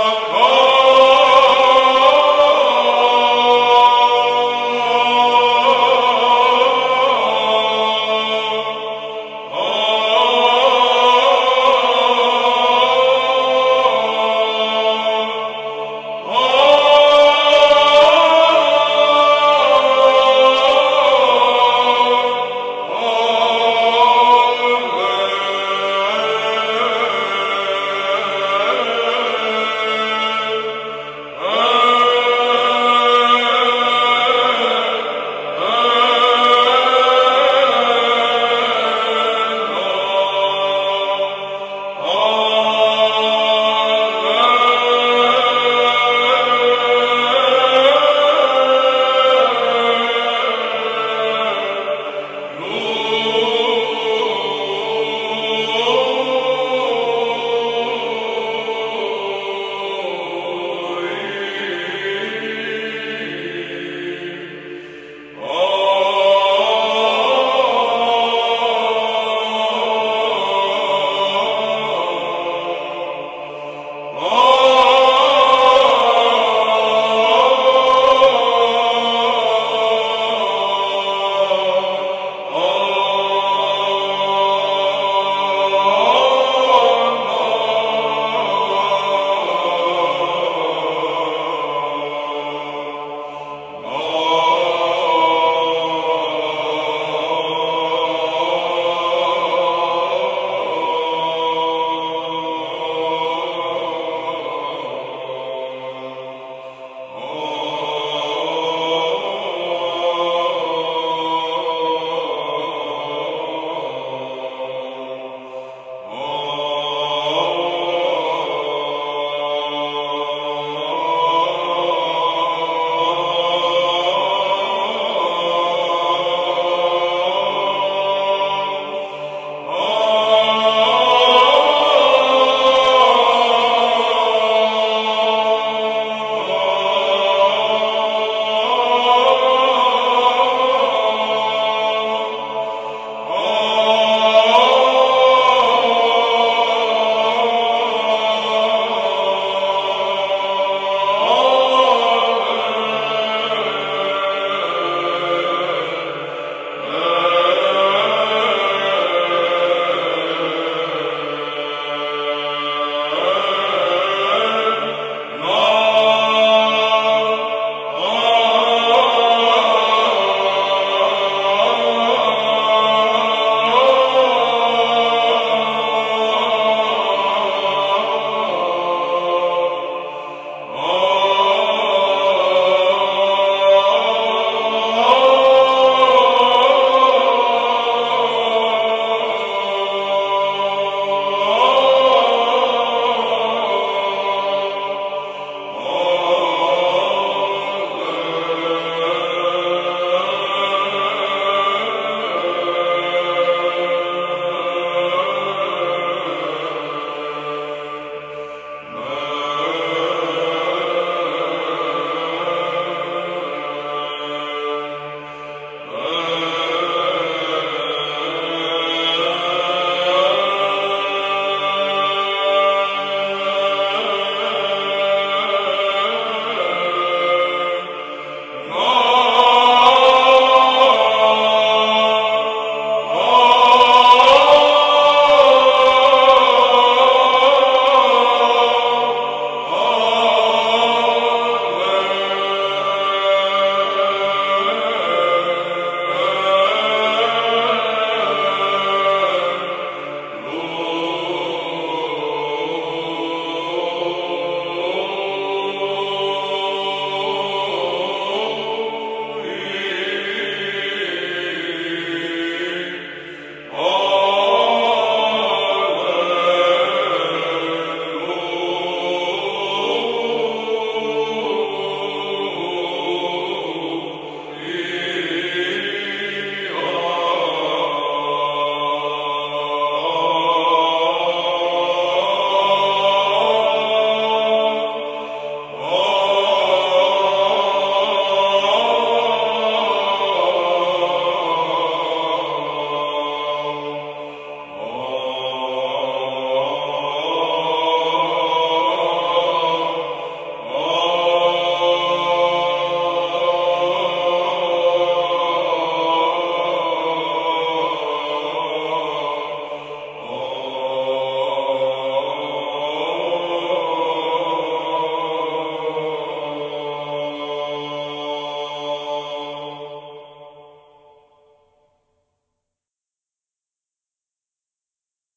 Lord, Lord.